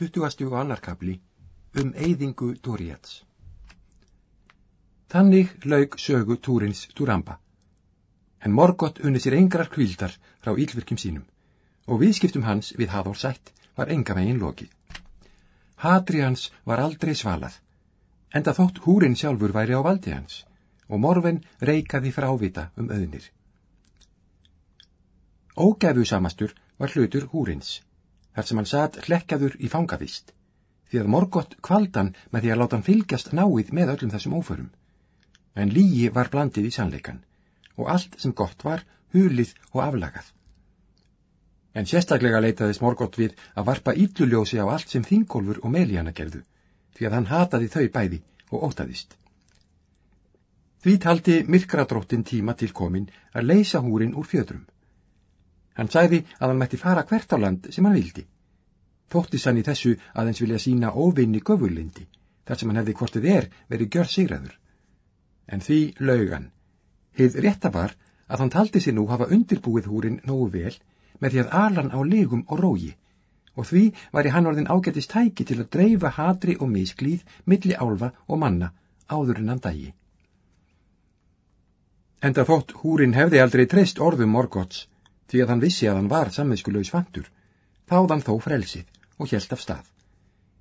20. og annar kapli um eyðingu Dóriats. Þannig laug sögu Túrins Túramba. En Morgott unni sér engrar kvildar frá ílvirkjum sínum og viðskiptum hans við Hathórsætt var enga megin loki. Hatri hans var aldrei svalað, enda þótt húrin sjálfur væri á valdi hans og morfin reikaði frávita um auðnir. Ógæfu samastur var hlutur húrins þar sem hann satt hlekkaður í fangavist, því að Morgott kvaldan með því að láta hann fylgjast náið með öllum þessum óförum. En lígi var blandið í sannleikan, og allt sem gott var, hulið og aflagað. En sérstaklega leitaðis Morgott við að varpa ylluljósi á allt sem þingólfur og Melíana gerðu, því að hann hataði þau bæði og ótaðist. Því taldi myrkradróttin tíma til komin að leysa húrin úr fjöðrum. Hann sagði að hann mætti fara hvert á land sem hann vildi. Þóttis hann í þessu að hans vilja sína óvinni göfurlindi, þar sem hann hefði hvortið er verið gjör sigraður. En því laugan. Hið rétta var að hann taldi sér nú hafa undirbúið húrin nógu vel með því að alan á legum og rógi, og því var í hann orðin ágættist tæki til að dreifa hatri og misklíð milli álfa og manna áður en hann dægi. Enda þótt húrin hefði aldrei treyst orðum Morgots, því að hann vissi að hann var samvinskulegs vantur, þáðan þó frelsið og hjælt af stað.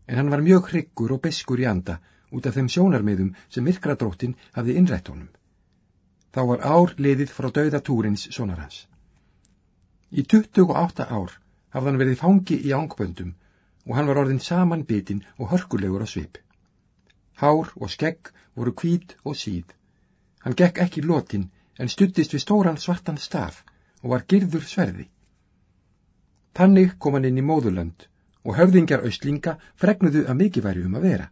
En hann var mjög hryggur og beskur í anda út af þeim sjónarmiðum sem myrkradróttin hafði innrætt honum. Þá var ár liðið frá dauða túrins sonar hans. Í 28 ár hafði hann verið fangi í ángböndum og hann var orðin samanbitin og hörkulegur á svip. Hár og skegg voru kvít og síð. Hann gekk ekki lótin en stuttist við stóran svartan staf og var girður sverði. Tannig kom hann inn í móðurlönd og höfðingjar austlinga fregnuðu að mikið væri um að vera.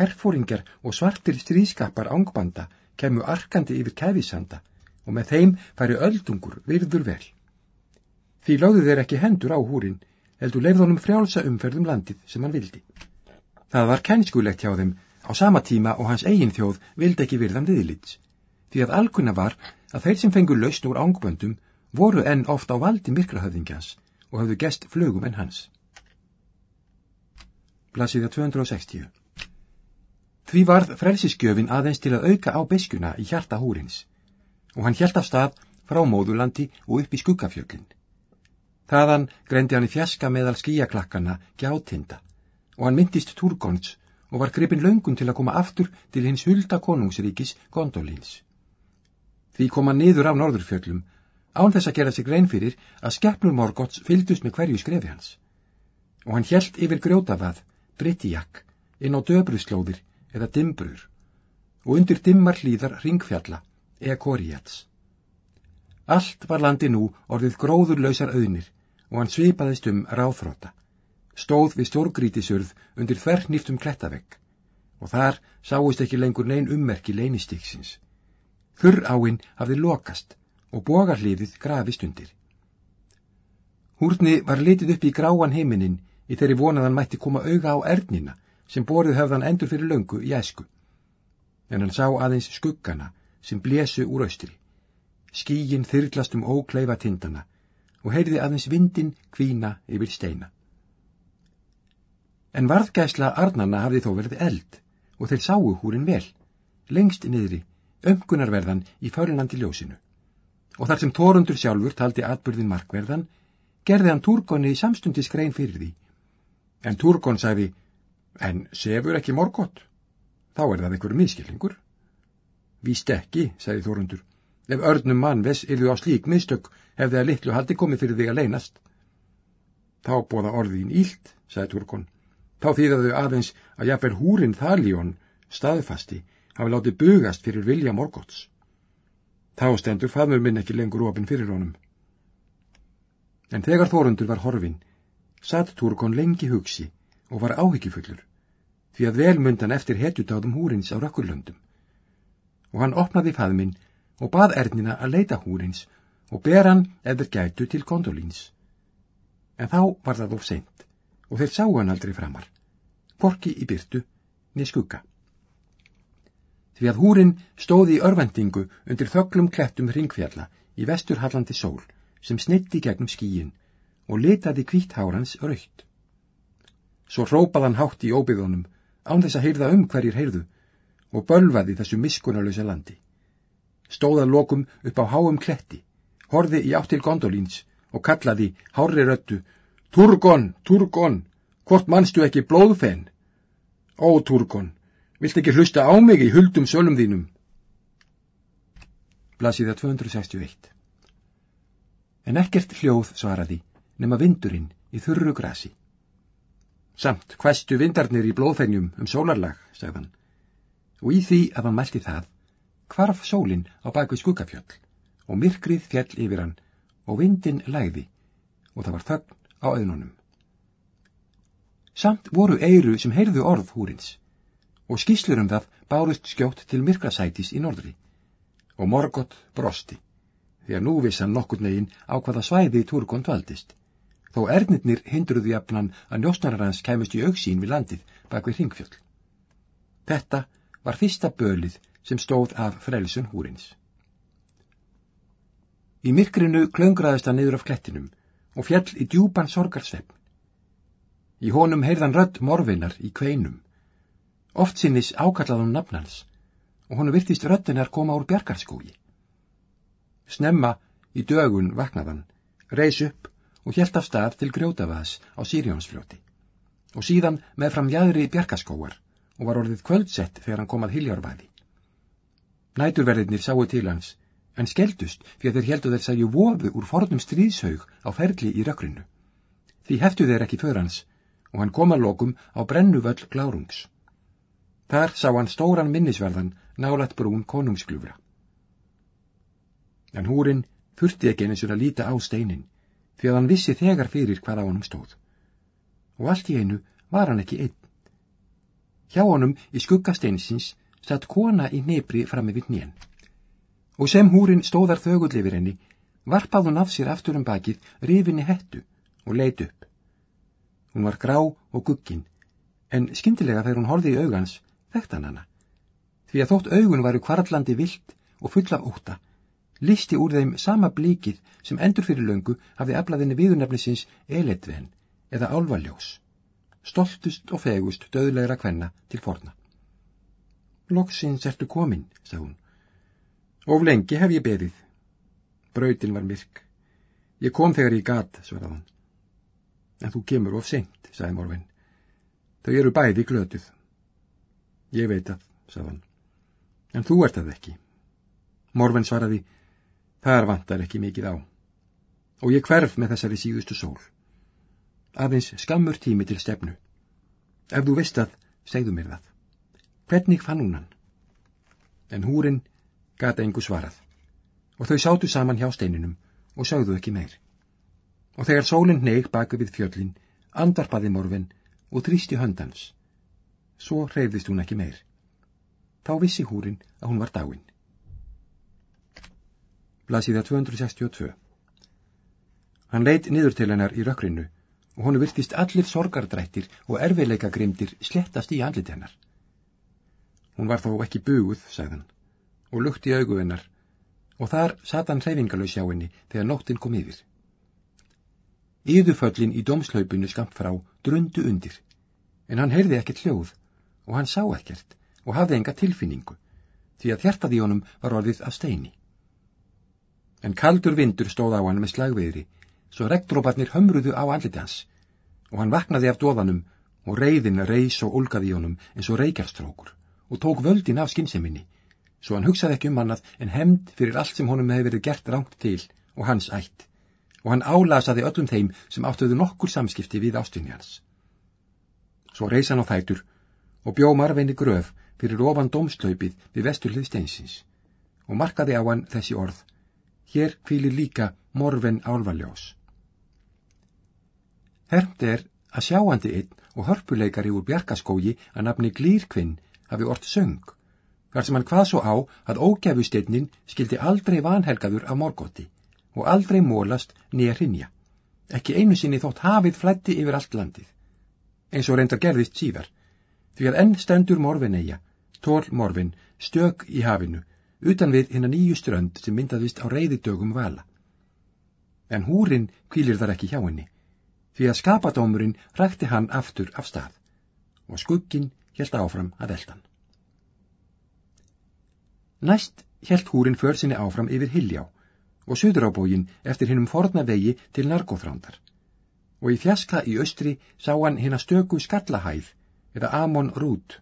Herfóringjar og svartir stríðskapar ángbanda kemur arkandi yfir kæfisanda og með þeim færi öldungur virður vel. Því láðu þeir ekki hendur á húrin, heldur leifðunum frjálsa umferðum landið sem hann vildi. Það var kennskulegt hjá þeim á sama tíma og hans eigin þjóð vildi ekki virðan viðlits, því að alkunna var að þeir sem fengur lausn úr ángböndum voru enn oft á valdi myrkrahöfðingjans og hafðu gest flögum enn hans. Blasiða 260 Því varð frelsiskjöfin aðeins til að auka á beskuna í hjarta húrins og hann hjælt af stað frá móðurlandi og upp í skuggafjöllin. Þaðan greindi hann í fjaska meðal skíaklakkana gjátinda og hann myndist Turgons og var gripin löngun til að koma aftur til hins hulda konungsríkis Gondolins. Því kom hann niður af norðurfjöllum án þess að gera sig reyn fyrir að skeppnur Morgots fyldust með hverju skrefi hans. Og hann hjælt yfir grjótafað, brittijak, inn á döbruslóðir eða dimbrur og undir dimmar hlýðar ringfjalla eða koriats. Allt var landi nú orðið gróðurlausar auðnir og hann svipaðist um ráþróta, stóð við stórgrítisurð undir þernýftum klettavegg og þar sáist ekki lengur neyn ummerki leynistíksins. Þurr áinn hafði lokast og bogarliðið grafist undir. Húrni var litið upp í gráan heiminin í þeirri vonaðan mætti koma auga á ernina sem borið höfðan endur fyrir löngu í æsku. En hann sá aðeins skuggana sem blésu úr austri. Skígin þyrklast um ókleifa tindana og heyrði aðeins vindin kvína yfir steina. En varðgæsla arnana hafði þó verið eld og þeir sáu húrin vel, lengst niðri, ömkunarverðan í fölunandi ljósinu og þar sem Tórundur sjálfur taldi atbyrðin markverðan, gerði hann Túrgonni samstundis grein fyrir því. En Túrgon sagði, en sefur ekki morgott, þá er það einhver miskilningur. Víst ekki, sagði Þórundur, ef örnum mann vess yrðu á slík mistök hefði að litlu haldi komið fyrir þig að leynast. Þá bóða orðin ílt, sagði Túrgon, þá þýðaðu aðeins að jafnver húrin þaljón, staðfasti, hafi látið bugast fyrir vilja morgotts. Þá stendur faðmur minn ekki lengur ofinn fyrir honum. En þegar Þórundur var horfin, satt Túrkon lengi hugsi og var áhyggjufullur, því að velmundan eftir hetjutáðum húrins á rökkurlöndum. Og hann opnaði faðminn og bað Ernina að leita húrins og ber hann eða gætu til kondolíns. En þá var það of seint og þeir sáu hann aldrei framar, porki í byrtu, niður skugga því að húrin stóði í örvendingu undir þöglum klettum ringfjalla í vesturhallandi sól sem snitti gegnum skíin og litaði kvíthárans raukt. Svo rópaðan hátt í óbyggðunum, án þess að heyrða um hverjir heyrðu, og bölvaði þessu miskunarlösa landi. Stóðað lokum upp á háum kletti, horði í áttil gondolíns og kallaði hári röttu, Turgon, Turgon, hvort mannstu ekki blóðfenn? Ó, Turgon, vilt ekki hlusta á mig í huldum sölum þínum? Blasiða 261 En ekkert hljóð svaraði, nema vindurinn í þurru grasi. Samt hvæstu vindarnir í blóðfennjum um sólarlag, sagðan, og í því að hann mælti það, hvarf sólinn á baku skuggafjöll og myrkrið fjall yfir hann og vindin læði og það var þögn á auðnunum. Samt voru eiru sem heyrðu orð húrins og skýslur um það bárust skjótt til myrkrasætis í norðri og Morgott brosti því að nú vissan nokkur negin á hvaða svæði Turgon dvaldist þó ernirnir hindruðu jafnan að njósnarar hans kæmust í auksín við landið bak við hringfjöll. Þetta var fyrsta bölið sem stóð af frelsun húrins. Í myrkrinu klöngraðist hann niður af klettinum og fjall í djúpan sorgarsvepp. Í honum heyrðan rödd morfinar í kveinum. Oft sinnis ákallaði hún nafnans og honu virtist röddinar koma úr bjargarskógi. Snemma í dögun vaknaðan, reys upp og hjælt af stað til grjótavaðs á Sírjónsfljóti og síðan með fram jæðri bjargaskóar og var orðið kvöldsett þegar hann kom að hiljárvæði. Næturverðinir sáu til hans, en skeldust fyrir þeir heldu þeir sæju vofu úr fornum stríðshaug á ferli í rökkrinu. Því heftu þeir ekki för hans, og hann kom að lokum á brennuvöll glárungs. Þar sá hann stóran minnisverðan nálat brún konungsglúfra. En húrin þurfti ekki eins og að líta á steinin, því að hann vissi þegar fyrir hvað á hann stóð. Og allt í einu var hann ekki einn. Hjá honum í skuggasteinsins satt kona í nefri fram með nén. Og sem húrin stóðar þögull yfir henni, varpað hún af sér aftur um bakið rifinni hettu og leit upp. Hún var grá og guggin, en skyndilega þegar hún horði í augans, þekkt hann hana. Því að þótt augun varu kvarlandi vilt og full af óta, listi úr þeim sama blíkið sem endur fyrir löngu hafði aflaðinni viðurnefnisins eletven eða álvaljós stoltust og fegust döðlegra kvenna til forna. Loksins ertu komin, sagði hún. Of lengi hef ég beðið. Brautin var myrk. Ég kom þegar ég gat, svaraði hann. En þú kemur of seint, sagði Morven. Þau eru bæði glötuð. Ég veit að, sagði hann. En þú ert að ekki. Morven svaraði, þar vantar ekki mikið á. Og ég hverf með þessari síðustu sól aðeins skammur tími til stefnu. Ef þú veist að, segðu mér það. Hvernig fann hún hann? En húrin gata engu svarað og þau sátu saman hjá steininum og sagðu ekki meir. Og þegar sólinn neig baka við fjöllin, andarpaði morfin og þrýsti höndans. Svo hreyðist hún ekki meir. Þá vissi húrin að hún var dáin. Blasiða 262 Hann leitt niður til hennar í rökkrinu og honu virtist allir sorgardrættir og erfiðleika grimdir slettast í andlit hennar. Hún var þó ekki buguð, sagðan, og lukt í augu hennar, og þar sat hann hreyfingalös hjá henni þegar nóttin kom yfir. Íðuföllin í domslaupinu skamt frá drundu undir, en hann heyrði ekkert hljóð, og hann sá ekkert, og hafði enga tilfinningu, því að hjartaði honum var orðið af steini. En kaldur vindur stóð á hann með slagveðri, svo regndróparnir hömruðu á andliti hans, og hann vaknaði af dóðanum og reyðin reys og ulgaði honum eins og reykjarstrókur og tók völdin af skinseminni, svo hann hugsaði ekki um hannað en hemd fyrir allt sem honum hefði verið gert rangt til og hans ætt, og hann álasaði öllum þeim sem áttuðu nokkur samskipti við ástunni hans. Svo reys hann á þættur og bjó marveini gröf fyrir ofan domslaupið við vesturlið steinsins og markaði á hann þessi orð, hér kvílir líka morven álvaljós. Hermt er að sjáandi einn og hörpuleikari úr bjarkaskógi að nafni Glýrkvinn hafi orrt söng, þar sem hann hvað svo á að ógæfusteinnin skildi aldrei vanhelgaður af morgóti og aldrei mólast nýja hrinja, ekki einu sinni þótt hafið flætti yfir allt landið, eins og reyndar gerðist síðar, því að enn stendur morfineia, tól morfin, stök í hafinu, utan við hinn að nýju strönd sem myndaðist á reyðidögum vala. En húrin kvílir þar ekki hjá henni því að skapadómurinn rækti hann aftur af stað og skuggin helt áfram að veldan. Næst helt húrin för sinni áfram yfir Hiljá og söður á bógin eftir hinnum forna vegi til narkóþrándar og í fjaska í austri sá hann hinn að stöku skallahæð eða Amon Rút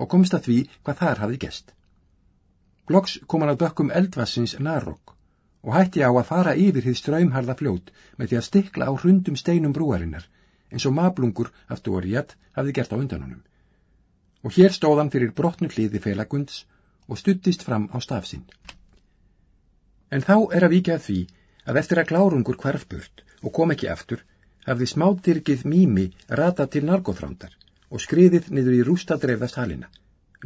og komst að því hvað þar hafði gest. Loks kom hann á dökkum eldvassins Narok og hætti á að fara yfir hið ströymharða fljót með því að stikla á hrundum steinum brúarinnar eins og mablungur af Dóriat hafði gert á undanunum. Og hér stóðan fyrir brotnu hliði felagunds og stuttist fram á stafsinn. En þá er að vika að því að eftir að glárungur kvarfburt og kom ekki aftur hafði smátyrkið mými ratað til narkóþrándar og skriðið niður í rústadreifðast halina,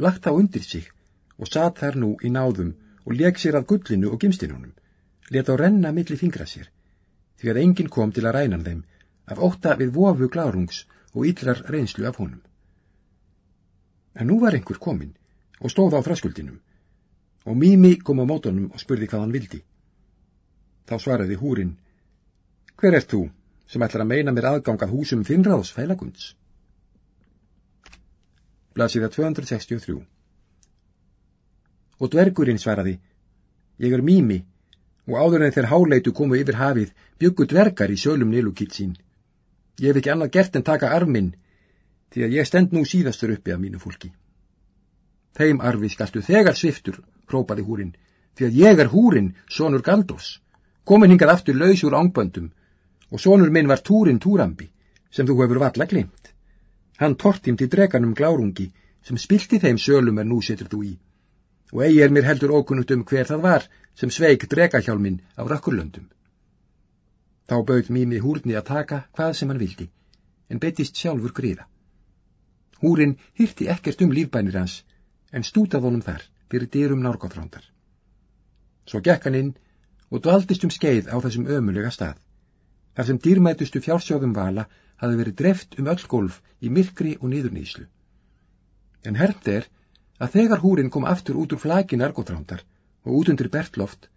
lagt þá undir sig og satt þar nú í náðum og leg sér að gullinu og gimstinunum let á renna milli fingra sér, því að enginn kom til að ræna þeim af ótta við vofu glárungs og yllrar reynslu af honum. En nú var einhver komin og stóð á þraskuldinum og Mými kom á mótonum og spurði hvað hann vildi. Þá svaraði húrin, hver er þú sem ætlar að meina mér aðgangað húsum finnráðs fælagunds? Blasiða 263 Og dvergurinn svaraði, ég er Mými og áður en þeir háleitu komu yfir hafið byggu dvergar í sjölum Nilukit sín. Ég hef ekki annað gert en taka arminn, því að ég stend nú síðastur uppi af mínu fólki. Þeim arfi skaltu þegar sviftur, hrópaði húrin, því að ég er húrin, sonur Galdós, komin hingað aftur laus úr ángböndum, og sonur minn var Túrin Túrambi, sem þú hefur valla glimt. Hann tortim til dreganum glárungi, sem spilti þeim sölum er nú setur þú í og eigi er mér heldur ókunnut um hver það var sem sveik dregahjálmin á rakkurlöndum. Þá bauð Mími húrni að taka hvað sem hann vildi, en betist sjálfur gríða. Húrin hýrti ekkert um lífbænir hans, en stútað honum þar fyrir dyrum nárgóðfrándar. Svo gekk hann inn og dvaldist um skeið á þessum ömulega stað, þar sem dýrmætustu fjársjóðum vala hafi verið dreft um öll golf í myrkri og niðurnýslu. En hermt er að þegar húrin kom aftur út úr flaki narkotrándar og út undir bertloft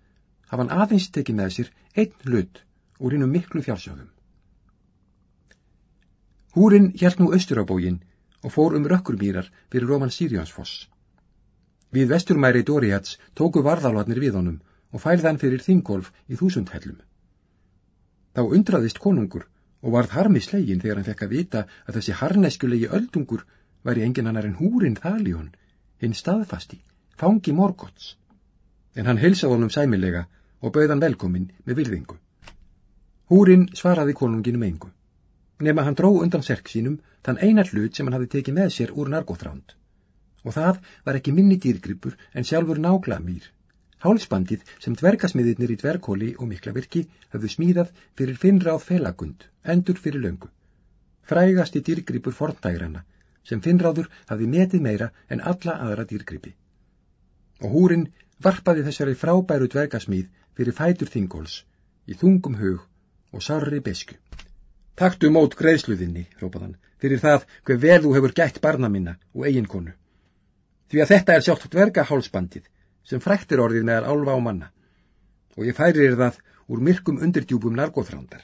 hafa hann aðeins tekið með sér einn hlut úr hinnum miklu fjársjóðum. Húrin hjælt nú austur á bógin og fór um rökkurmýrar fyrir Róman Sirjánsfoss. Við vesturmæri Dóriats tóku varðalvatnir við honum og fælðan fyrir þingolf í þúsundhellum. Þá undraðist konungur og varð harmi slegin þegar hann fekk að vita að þessi harneskulegi öldungur væri engin annar en húrin þaljón hinn staðfasti, fangi morgots, en hann helsaði honum sæmilega og bauðan velkomin með virðingu. Húrin svaraði konunginum engu, nema hann dró undan serk sínum þann einar hlut sem hann hafi tekið með sér úr narkóþránd, og það var ekki minni dýrgripur en sjálfur nákla mýr, hálsbandið sem dvergasmiðirnir í dverkóli og miklavirki hafðu smíðað fyrir finnráð felagund, endur fyrir löngu. Frægasti dýrgripur forntægrana sem Finnráður hafði metið meira en alla aðra dýrgripi. Og húrin varpaði þessari frábæru dvergasmíð fyrir fætur þingóls í þungum hug og sarri besku. Taktu mót greiðsluðinni, rópaðan, fyrir það hver vel þú hefur gætt barna minna og eiginkonu. Því að þetta er sjálft dvergahálsbandið sem fræktir orðið meðal álfa og manna og ég færir það úr myrkum undirdjúbum narkóþrándar.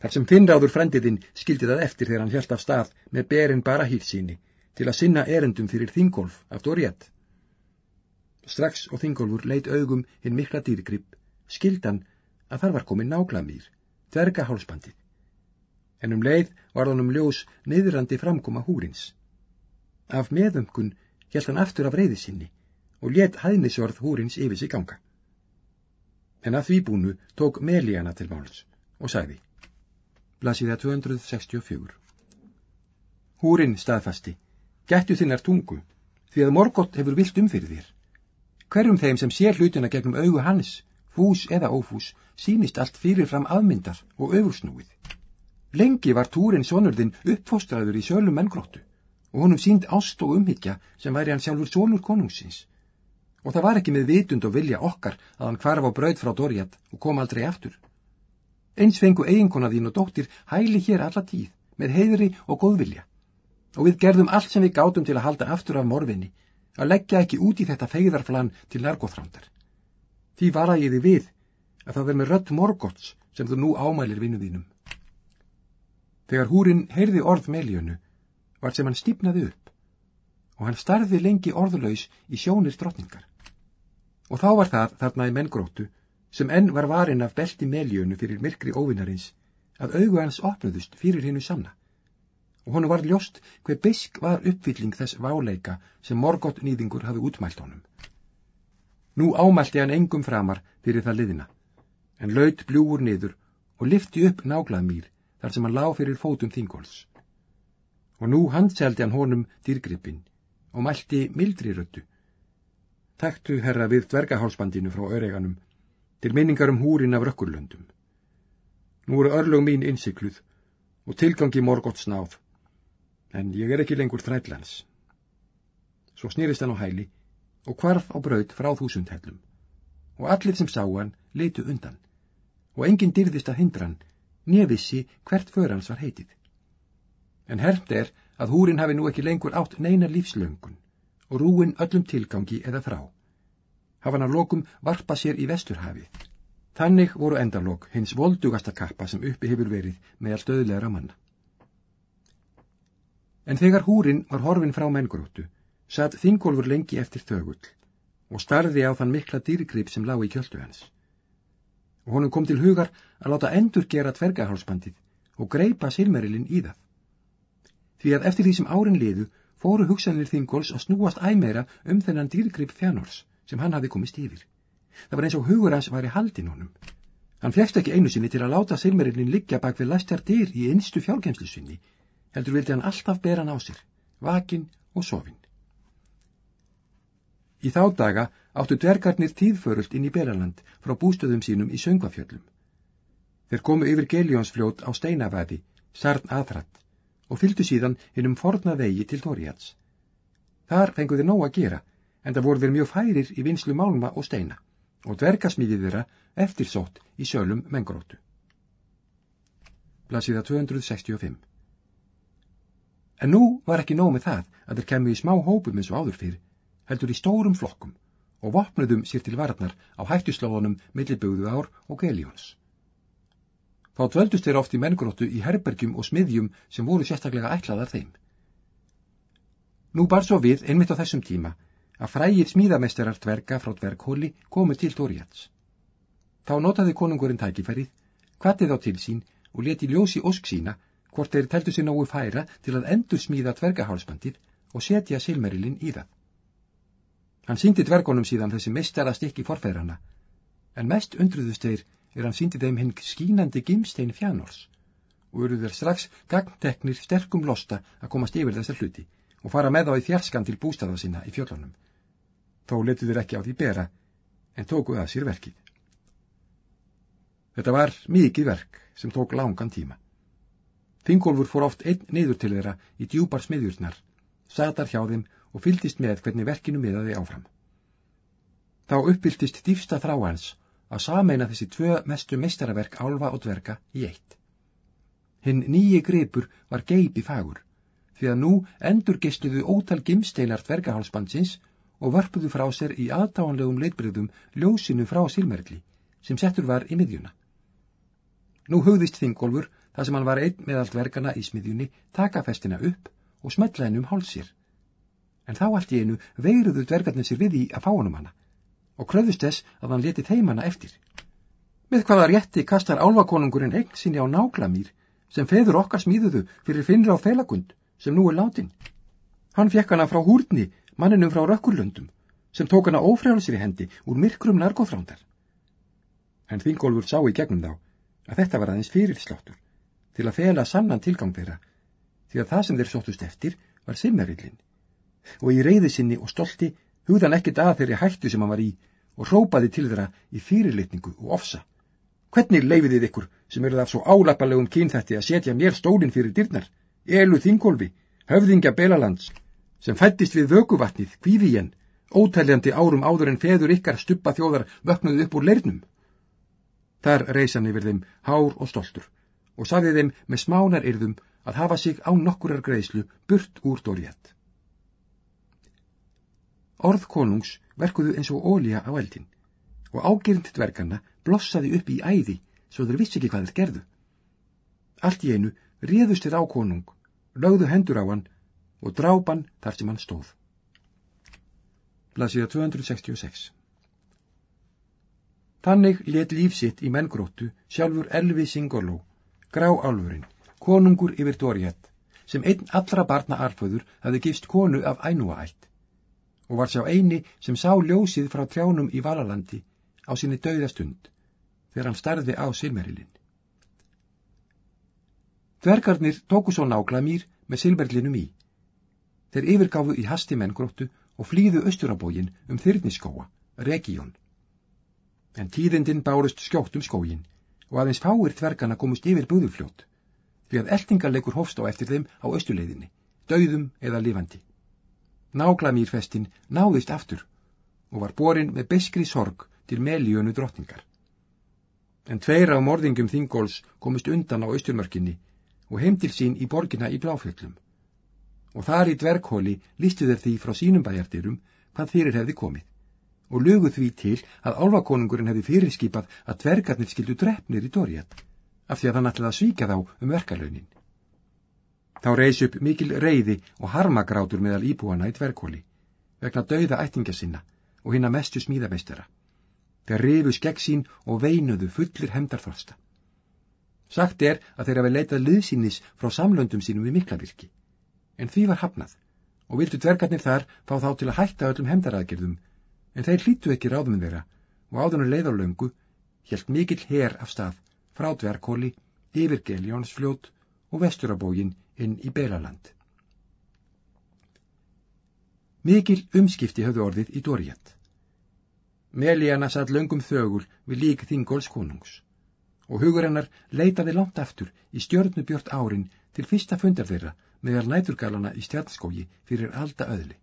Þar sem Finnráður frendiðinn skildi það eftir þegar hann hjælt af stað með berin bara hýtt síni til að sinna erendum fyrir Þingolf af Dóriett. Strax og Þingolfur leit augum hinn mikla dýrgrip, skildan að þar var komin náklamýr, dverga hálsbandið. En um leið var hann um ljós niðrandi framkoma húrins. Af meðumkun hjælt hann aftur af reyði sinni og let hæðnisorð húrins yfir sig ganga. En að því búnu tók Melíana til máls og sagði Blasiða 264 Húrin staðfasti, gættu þinnar tungu, því að Morgótt hefur vilt um fyrir þér. Hverjum þeim sem sér hlutina gegnum augu hans, fús eða ófús, sínist allt fyrirfram afmyndar og öfursnúið. Lengi var túrin sonurðinn uppfóstraður í sölum menngróttu og honum sínd ást og umhyggja sem væri hann sjálfur sonur konungsins. Og það var ekki með vitund og vilja okkar að hann kvarf á brauð frá Dorjat og kom aldrei aftur. Eins fengu eiginkona þín og dóttir hæli hér alla tíð, með heiðri og góðvilja. Og við gerðum allt sem við gátum til að halda aftur af morfinni, að leggja ekki út í þetta feyðarflan til narkóþrándar. Því vara ég þið við að það verð með rött morgots sem þú nú ámælir vinnu þínum. Þegar húrin heyrði orð Meljönu var sem hann stýpnaði upp og hann starði lengi orðlaus í sjónir drottningar. Og þá var það þarna í menngróttu sem enn var varin af belti Meljönu fyrir myrkri óvinnarins að augu hans opnuðust fyrir hennu sanna og honu var ljóst hver bisk var uppfylling þess váleika sem Morgótt nýðingur hafi útmælt honum. Nú ámælti hann engum framar fyrir það liðina, en laut bljúur niður og lifti upp náglað mýr þar sem hann lág fyrir fótum þingóls. Og nú handseldi hann honum dýrgripin og mælti mildri röttu. Takktu herra við dvergahálsbandinu frá öreganum til minningar um húrin af rökkurlöndum. Nú eru örlög mín innsikluð og tilgangi Morgótt snáð en ég er ekki lengur þrællans. Svo snýrist hann á hæli og kvarf á braut frá þúsundhellum og allir sem sá hann leitu undan og enginn dyrðist að hindra hann nefissi hvert för hans var heitið. En hermt er að húrin hafi nú ekki lengur átt neina lífslöngun og rúin öllum tilgangi eða frá. Hafa hann að lokum varpa sér í vesturhafi. Þannig voru endalók hins voldugasta kappa sem uppi hefur verið með all stöðlegra manna. En þegar húrin var horfin frá menngróttu, satt Þingólfur lengi eftir þögull og starði á þann mikla dýrgrip sem lág í kjöldu hans. Og honum kom til hugar að láta endur gera tvergahálsbandið og greipa silmerilinn í það. Því að eftir því sem árin liðu fóru hugsanir Þingóls að snúast æmeira um þennan dýrgrip fjánors sem hann hafi komist yfir. Það var eins og hugur hans var í haldin honum. Hann fjækst ekki einu sinni til að láta silmerilinn liggja bak við læstjar dyr í einstu fjálgenslu sinni heldur vildi hann alltaf bera hann á sér, vakin og sofin. Í þá daga áttu dvergarnir tíðförult inn í Belaland frá bústöðum sínum í söngvafjöllum. Þeir komu yfir Geljónsfljót á steinavæði, sarn aðrætt, og fylgdu síðan hinnum forna vegi til Tóriats. Þar fenguði nóg að gera, en það voru þeir mjög færir í vinslu málma og steina, og dvergasmíðið þeirra eftirsótt í sölum mengróttu. Blasiða 265 En nú var ekki nóg með það að þeir kemur í smá hópum eins og áður fyrir, heldur í stórum flokkum og vopnuðum sér til varnar á hættuslóðunum millibögðu ár og geljóns. Þá dvöldust þeir oft í menngróttu í herbergjum og smiðjum sem voru sérstaklega ætlaðar þeim. Nú bar svo við, einmitt á þessum tíma, að frægir smíðameisterar dverga frá dverghóli komu til Tóriats. Þá notaði konungurinn tækifærið, kvartið á til sín og leti ljósi ósk sína hvort þeir teltu sér nógu færa til að endur smíða tvergahálsbandið og setja silmerilinn í það. Hann síndi dvergunum síðan þessi mistara stikki forfeðrana, en mest undruðust þeir er hann síndi þeim hinn skínandi gimstein fjánors og eru þeir strax gangteknir sterkum losta að komast yfir þessar hluti og fara með á í fjarskan til bústaða sinna í fjöllunum. Þó letu þeir ekki á því bera, en tóku það sér verkið. Þetta var mikið verk sem tók langan tíma. Þingólfur fór oft einn niður til þeirra í djúpar smiðjurnar, satar hjá þeim og fyldist með hvernig verkinu miðaði áfram. Þá uppbyltist dýfsta þrá hans að sameina þessi tvö mestu meistaraverk álfa og dverga í eitt. Hinn nýji grepur var geipi fagur, því að nú endur gistuðu ótal gimsteinar dvergahálsbandsins og varpuðu frá sér í aðtáanlegum leitbreyðum ljósinu frá silmergli, sem settur var í miðjuna. Nú hugðist Þingólfur þar sem hann var einn með allt verkana í smiðjunni, taka festina upp og smetla henn um hálsir. En þá allt í einu veiruðu dvergarnir sér við í að fá honum hana og kröðust þess að hann leti þeimana eftir. Með hvaða rétti kastar álvakonungurinn eign sinni á náglamýr sem feður okkar smíðuðu fyrir finnra á felagund sem nú er látin. Hann fekk hana frá húrni, manninum frá rökkurlöndum, sem tók hana ófrjálsir í hendi úr myrkrum narkóþrándar. En Þingólfur sá í gegnum þá að þetta var aðeins fyrirsláttur til að fela sannan tilgang þeirra, því að það sem þeir sóttust eftir var simmerillin. Og í reyði sinni og stolti hugðan ekkert að þeirri hættu sem hann var í og rópaði til þeirra í fyrirlitningu og ofsa. Hvernig leifiðið ykkur sem eruð af svo álapalegum kynþætti að setja mér stólinn fyrir dyrnar, elu þingolfi, höfðingja Belalands, sem fættist við vökuvatnið, kvíðíen, ótæljandi árum áður en feður ykkar stuppa þjóðar vöknuðu upp úr leirnum. Þar reysan yfir þeim hár og stoltur og sagði þeim með smánar yrðum að hafa sig á nokkurar greiðslu burt úr dórjætt. Orð konungs verkuðu eins og ólja á eldin og ágirnd dverganna blossaði upp í æði svo þeir vissi ekki hvað þeir gerðu. Allt í einu réðust þér á konung, lögðu hendur á hann og drápan þar sem hann stóð. Blasiða 266 Þannig let lífsitt í menngróttu sjálfur Elvi Singoló, grá álfurinn, konungur yfir Dóriett, sem einn allra barna arföður hafi gifst konu af ænúaætt og var sá eini sem sá ljósið frá trjánum í Valalandi á sinni dauðastund þegar hann starði á silmerilinn. Dvergarnir tóku svo nákla mýr með silmerlinum í. Þeir yfirgáfu í hasti menngróttu og flýðu austurabógin um þyrniskóa, Region en tíðindin bárust skjótt um skógin og aðeins fáir tvergana komust yfir búðufljót því að eltingarleikur hófst á eftir þeim á östuleiðinni, dauðum eða lifandi. Náglamýrfestin náðist aftur og var borin með beskri sorg til meljönu drottningar. En tveir af morðingum Þingóls komist undan á austurmörkinni og heimtil sín í borgina í Bláfjöllum. Og þar í dverghóli lístu þeir því frá sínum bæjartirum hvað fyrir hefði komið og löguð því til að álvakonungurinn hefði fyrirskipað að dvergarnir skildu drefnir í Dóriat, af því að hann ætlaði að svíka þá um verkalaunin. Þá reys upp mikil reyði og harmagrátur meðal íbúana í dvergkóli, vegna dauða ættinga sinna og hinn að mestu smíðameistera. Þeir rifu skegg sín og veinuðu fullir hemdarþorsta. Sagt er að þeir hafi leitað liðsýnis frá samlöndum sínum við miklavirki, en því var hafnað og vildu dvergarnir þar fá þá til að hætta öllum hemdaraðgerðum en þeir hlýttu ekki ráðum þeirra og áðunum leiðarlöngu helt mikill her af stað frá dverkóli yfir Geljónsfljót og vesturabógin inn í Belaland. Mikil umskipti höfðu orðið í Dóriat. Melíana satt löngum þögul við lík Þingóls konungs og hugur hennar leitaði langt aftur í stjörnubjört árin til fyrsta fundar þeirra meðal næturgalana í stjarnskógi fyrir alda öðli.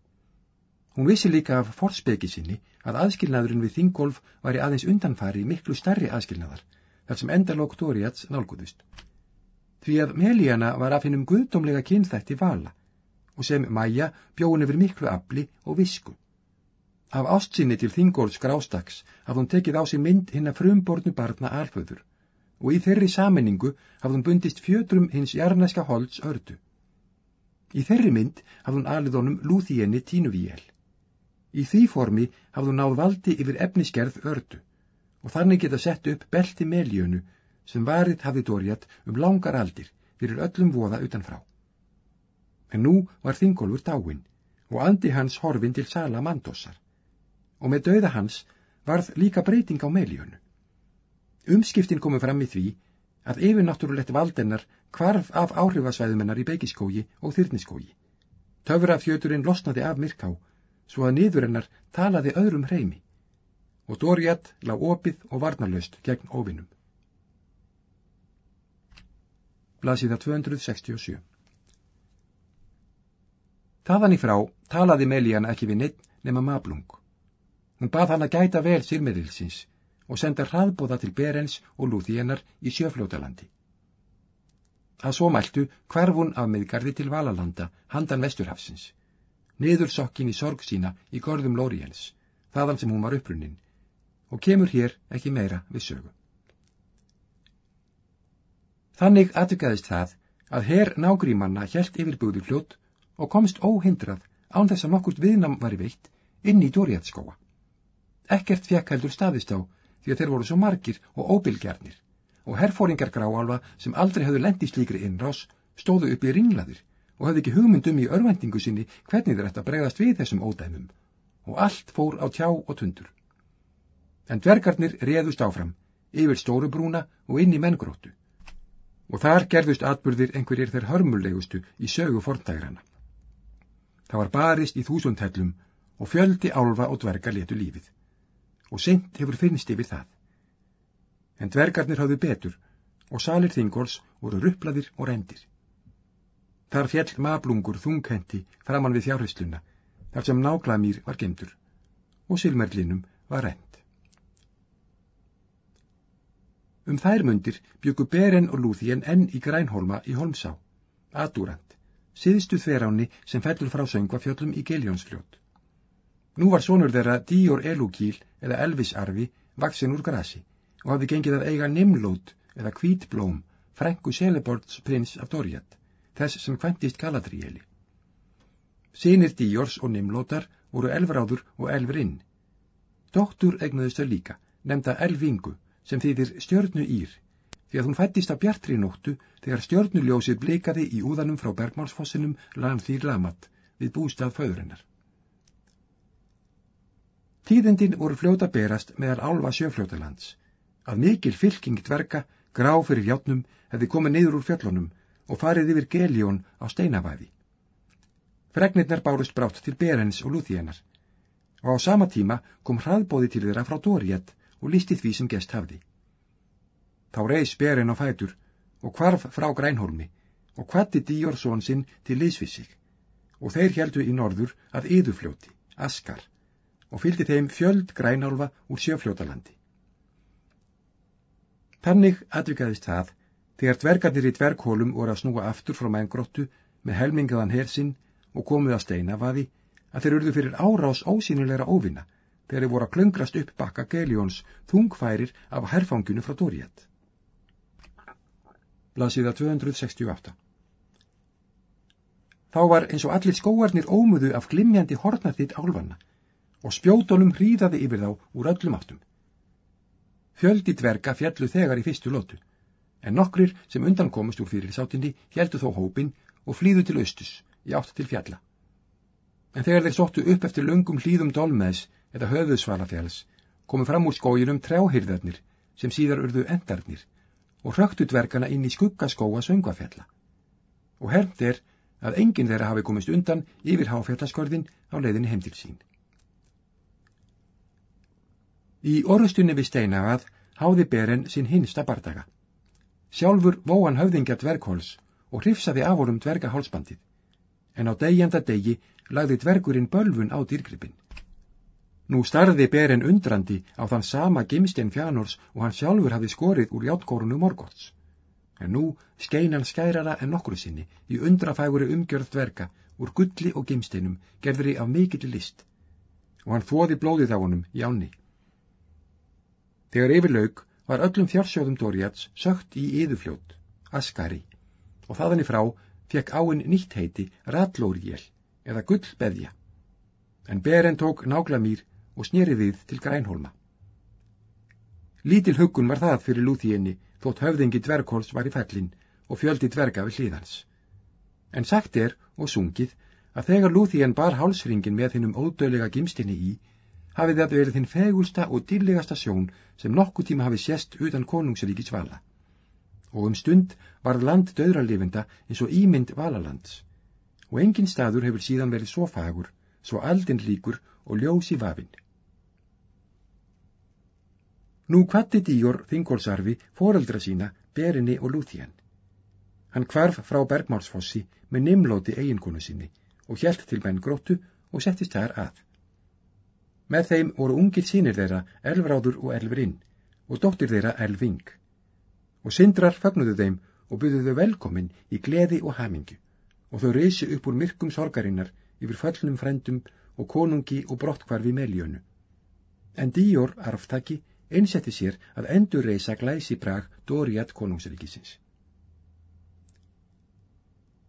Hún vissi líka af forspeki sinni að aðskilnaðurinn við Þingolf væri aðeins undanfari miklu starri aðskilnaðar, þar sem endalók Dóriats nálguðust. Því að Melíana var af hennum guðdómlega kynþætti vala og sem Maja bjóðun yfir miklu afli og visku. Af ástsinni til Þingolfs grástaks hafði hún tekið á sig mynd hinn að frumbornu barna alföður og í þeirri saminningu hafði hún bundist fjötrum hins jarnæska holds ördu. Í þeirri mynd hafði hún alið honum lúþíenni tínuvíel. Í því formi hafðu náð valdi yfir efniskerð ördu og þannig geta sett upp belti meljönu sem varið hafði dorjat um langar aldir fyrir öllum voða utanfrá. En nú var Þingólfur dáin og andi hans horfin til Sala Mandossar og með dauða hans varð líka breyting á meljönu. Umskiptin komu fram í því að yfirnáttúrulegt valdennar kvarf af áhrifasvæðumennar í beigiskógi og þyrniskógi. Töfrafjöturinn losnaði af myrká svo að niður hennar talaði öðrum hreimi og Dóriat lág opið og varnarlaust gegn óvinnum. Blasiða 267 Þaðan í frá talaði Melíana ekki við neitt nema mablung. Hún bað hann að gæta vel sírmerilsins og senda hraðbóða til Berens og Lúþíenar í sjöflótalandi. Að svo mæltu hverfun af meðgarði til Valalanda handan vesturhafsins niður sokkin í sorg sína í gorðum Lóriens, þaðan sem hún var upprunnin, og kemur hér ekki meira við sögu. Þannig aðtökaðist það að herr nágrímanna helt yfir búði fljótt og komst óhindrað án þess að nokkurt viðnam var veitt inn í Dóriatskóa. Ekkert fekk heldur staðist á því að þeir voru svo margir og óbylgjarnir og herrfóringar gráalva sem aldrei hafðu lendi slíkri innrás stóðu upp í ringlaðir og hafði ekki hugmyndum í örvendingu sinni hvernig þeir ætti að bregðast við þessum ódæmum og allt fór á tjá og tundur. En dvergarnir réðust áfram, yfir stóru brúna og inn í menngróttu og þar gerðust atbyrðir einhverjir þeir hörmulegustu í sögu forntægrana. Það var barist í þúsundhellum og fjöldi álfa og dvergar letu lífið og sent hefur finnst yfir það. En dvergarnir hafðu betur og salir þingóls voru rupplaðir og rendir. Þar fjell mablungur þunghendi framann við fjárhysluna, þar sem náklamýr var gemdur og silmerlinum var rend. Um þær mundir byggu Beren og Lúþien enn í Grænholma í Holmsá, Adúrand, siðstu þveráni sem fellur frá söngvafjöllum í Geljónsfljót. Nú var sonur þeirra Díor Elúkíl eða Elvisarfi vaksinn úr grasi og hafði gengið að eiga nimlót eða kvítblóm frængu Selebords prins af Doriat, þess sem kventist Galadrieli. Sýnir Díors og Nimlótar voru elfráður og elfrinn. Doktur egnuðist þau líka, nefnda elfingu, sem þýðir stjörnu ír, því að hún fættist á bjartri nóttu þegar stjörnuljósið blikaði í úðanum frá Bergmálsfossinum Lanþýr Lamat við bústað föðurinnar. Tíðendin voru fljóta berast meðal álva sjöfljótalands, að mikil fylking dverga, grá fyrir hjáttnum, hefði komið niður úr fjöllunum og farið yfir geljón á steinavæði. Fregnirnar bárust brátt til Berens og Lúþíenar og á sama tíma kom hraðbóði til þeirra frá Dóriett og listi því sem gest hafði. Þá reys Beren á fætur og kvarf frá Grænholmi og kvatti Díorsson sinn til liðsvissig og þeir heldu í norður að yðufljóti, Askar og fylgdi þeim fjöld grænálfa úr sjöfljótalandi. Þannig atvikaðist það þegar dvergarnir í dverghólum voru að snúa aftur frá mængróttu með helmingaðan hersinn og komuð að steina vaði að þeir urðu fyrir árás ósýnilegra óvinna þegar þeir voru að klöngrast upp bakka Geljóns þungfærir af herfanginu frá Dóriat. Blasiða 268 Þá var eins og allir skóarnir ómuðu af glimjandi hornarþitt álfanna og spjótonum hríðaði yfir þá úr öllum áttum. Fjöldi dverga fjallu þegar í fyrstu lótu, en nokkrir sem undan komust úr fyrir sátinni heldu þó hópin og flýðu til austus, í átt til fjalla. En þegar þeir sóttu upp eftir lungum hlýðum dolmeðs eða höfuðsvalafjalls, komu fram úr skóginum trjáhyrðarnir sem síðar urðu endarnir og hröktu dvergana inn í skuggaskóa söngvafjalla. Og hermt er að enginn þeirra hafi komist undan yfir háfjallaskörðin á leiðinni heimtil sín. Í orðstunni við steinafað háði Beren sinn hinsta bardaga. Sjálfur vóan höfðingja dverghóls og hrifsaði af honum dverga hálsbandið, en á degjanda degi lagði dvergurinn bölfun á dýrgripin. Nú starði Beren undrandi á þann sama gimstein fjánors og hann sjálfur hafi skorið úr játkórunu morgóts. En nú skein hann skærara en nokkru sinni í undrafæguri umgjörð dverga úr gulli og gimsteinum gerðri af mikill list og hann þóði blóðið á honum í áni. Þegar yfirlaug var öllum fjársjóðum Dóriats sögt í yðufljót, Askari, og þaðan í frá fekk áinn nýtt heiti Ratlóriél eða Gullbeðja, en Beren tók náglamýr og snýri við til Grænholma. Lítil hugun var það fyrir lúþíinni þótt höfðingi dverghóls var í fellin og fjöldi dverga við hlýðans. En sagt er, og sungið, að þegar lúþíin bar hálsringin með hinnum ódöðlega gimstinni í, hafið þetta verið þinn fegulsta og dýrlegasta sjón sem nokkuð tíma hafi sérst utan konungsríkis vala. Og um stund var land döðralifenda eins og ímynd valalands, og engin staður hefur síðan verið svo fagur, svo aldinn líkur og ljós í vafinn. Nú kvatti Díor þingólsarfi foreldra sína, Berinni og Lúþían. Hann kvarf frá Bergmálsfossi með nimlóti eiginkonu sinni og hjælt til benn gróttu og settist þar að. Með þeim voru ungir sínir þeirra elfráður og elfrinn og dóttir þeirra elfing. Og syndrar fagnuðu þeim og byggðu þau velkomin í gleði og hamingu og þau reysi upp úr myrkum sorgarinnar yfir föllnum frendum og konungi og brottkvarfi meljönu. En Díor arftaki einsetti sér að endur reysa glæsi brag Dóriat konungsríkisins.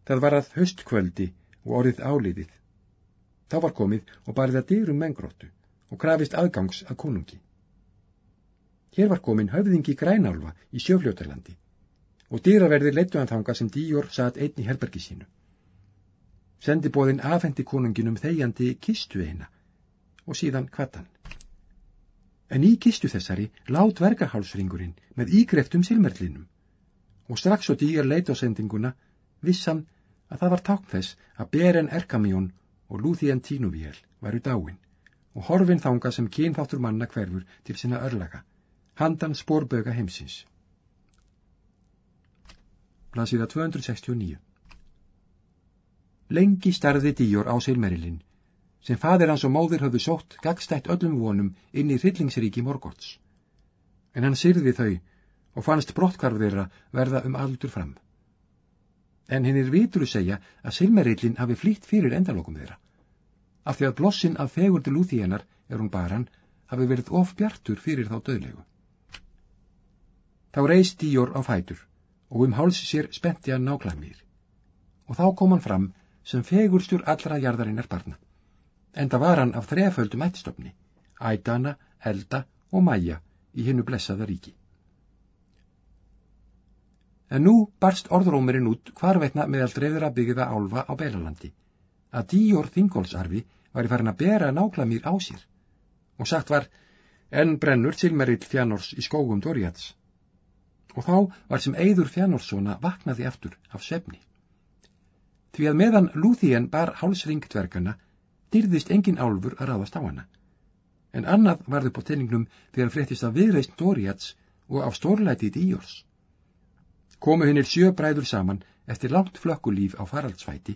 Það var að höstkvöldi og orðið áliðið. Þá var komið og barið að dyrum mengróttu og krafist aðgangs að konungi. Hér var komin höfðingi grænálfa í sjöfljótarlandi og dýraverðir leittu hann þanga sem Díor satt einn í herbergi sínu. Sendibóðin afhendi konunginum þegjandi kistu eina og síðan kvattan. En í kistu þessari látt vergahálsringurinn með ígreftum silmerlinum og strax og Díor leit á sendinguna vissan að það var tákn þess að Beren Erkamjón og Lúþían Tínuvíel varu dáin og horfin þanga sem kynþáttur manna hverfur til sinna örlaga, handan spórböga heimsins. Blasiða 269 Lengi starði Díor á Silmerilinn, sem fadir hans og móðir höfðu sótt gagstætt öllum vonum inn í hryllingsríki Morgots. En hann syrði þau og fannst brottkvarf þeirra verða um aldur fram. En hinn er vituru segja að Silmerillin hafi flýtt fyrir endalokum þeirra af því að blossin af fegurdi lúþíenar er hún baran hafi verið of bjartur fyrir þá döðlegu. Þá reist Díor á fætur og um háls sér spenti hann náklamir. Og þá kom hann fram sem fegurstur allra jarðarinnar barna. Enda var hann af þreföldum ættstofni, ædana, elda og mæja í hennu blessaða ríki. En nú barst orðrómurinn út hvarveitna meðal dreifðra byggða álfa á Belalandi, að Díor Þingólsarfi var í farin að bera náklamir á sér og sagt var en brennur Silmerill Fjánors í skógum Dóriats og þá var sem eigður Fjánórssona vaknaði aftur af svefni. Því að meðan Lúþíen bar hálsringtverkana dyrðist engin álfur að ráðast á hana en annað varði på tenningnum þegar fréttist af viðreist Dóriats og af stórlæti Díors. Komu hinnir sjö bræður saman eftir langt flökkulíf á faraldsvæti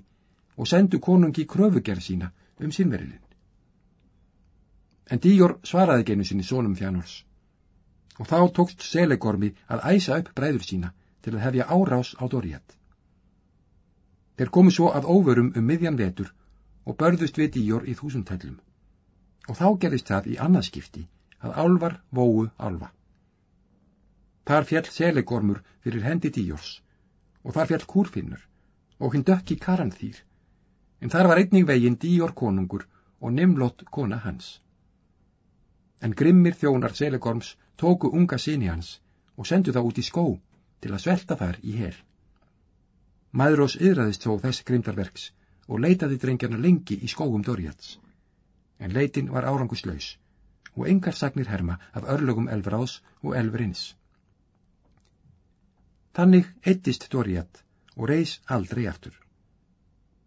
og sendu konungi kröfugerð sína um sínverilinn. En Díor svaraði genu sinni sónum fjánors og þá tókst Selegormi að æsa upp bræður sína til að hefja árás á Dóriat. Þeir komu svo að óvörum um miðjan vetur og börðust við Díor í þúsundtællum og þá gerist það í annarskipti að álvar vóu álva. Þar fjall Selegormur fyrir hendi Díors og þar fjall Kúrfinnur og hinn dökki Karanþýr en þar var einnig veginn Díor konungur og Nimlott kona hans. En grimmir þjónar Selegorms tóku unga síni hans og sendu það út í skó til að svelta þar í hel. Maðurós yðraðist þó þess grimdarverks og leitaði drengjarna lengi í skógum Dóriats. En leitin var áranguslaus og engar sagnir herma af örlögum Elfráðs og Elfrins. Þannig eittist Dóriat og reys aldrei aftur.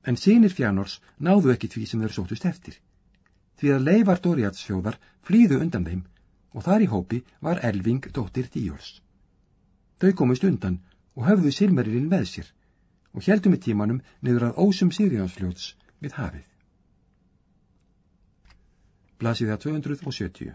En sínir fjánors náðu ekki því sem þeir sótust eftir. Því að leifar Dóriats fjóðar flýðu undan þeim og þar í hópi var Elving dóttir Díors. Þau komist undan og höfðu Silmeririnn með sér og heldum í tímanum niður að ósum Sýrjánsfljóts við hafið. Blasiða 270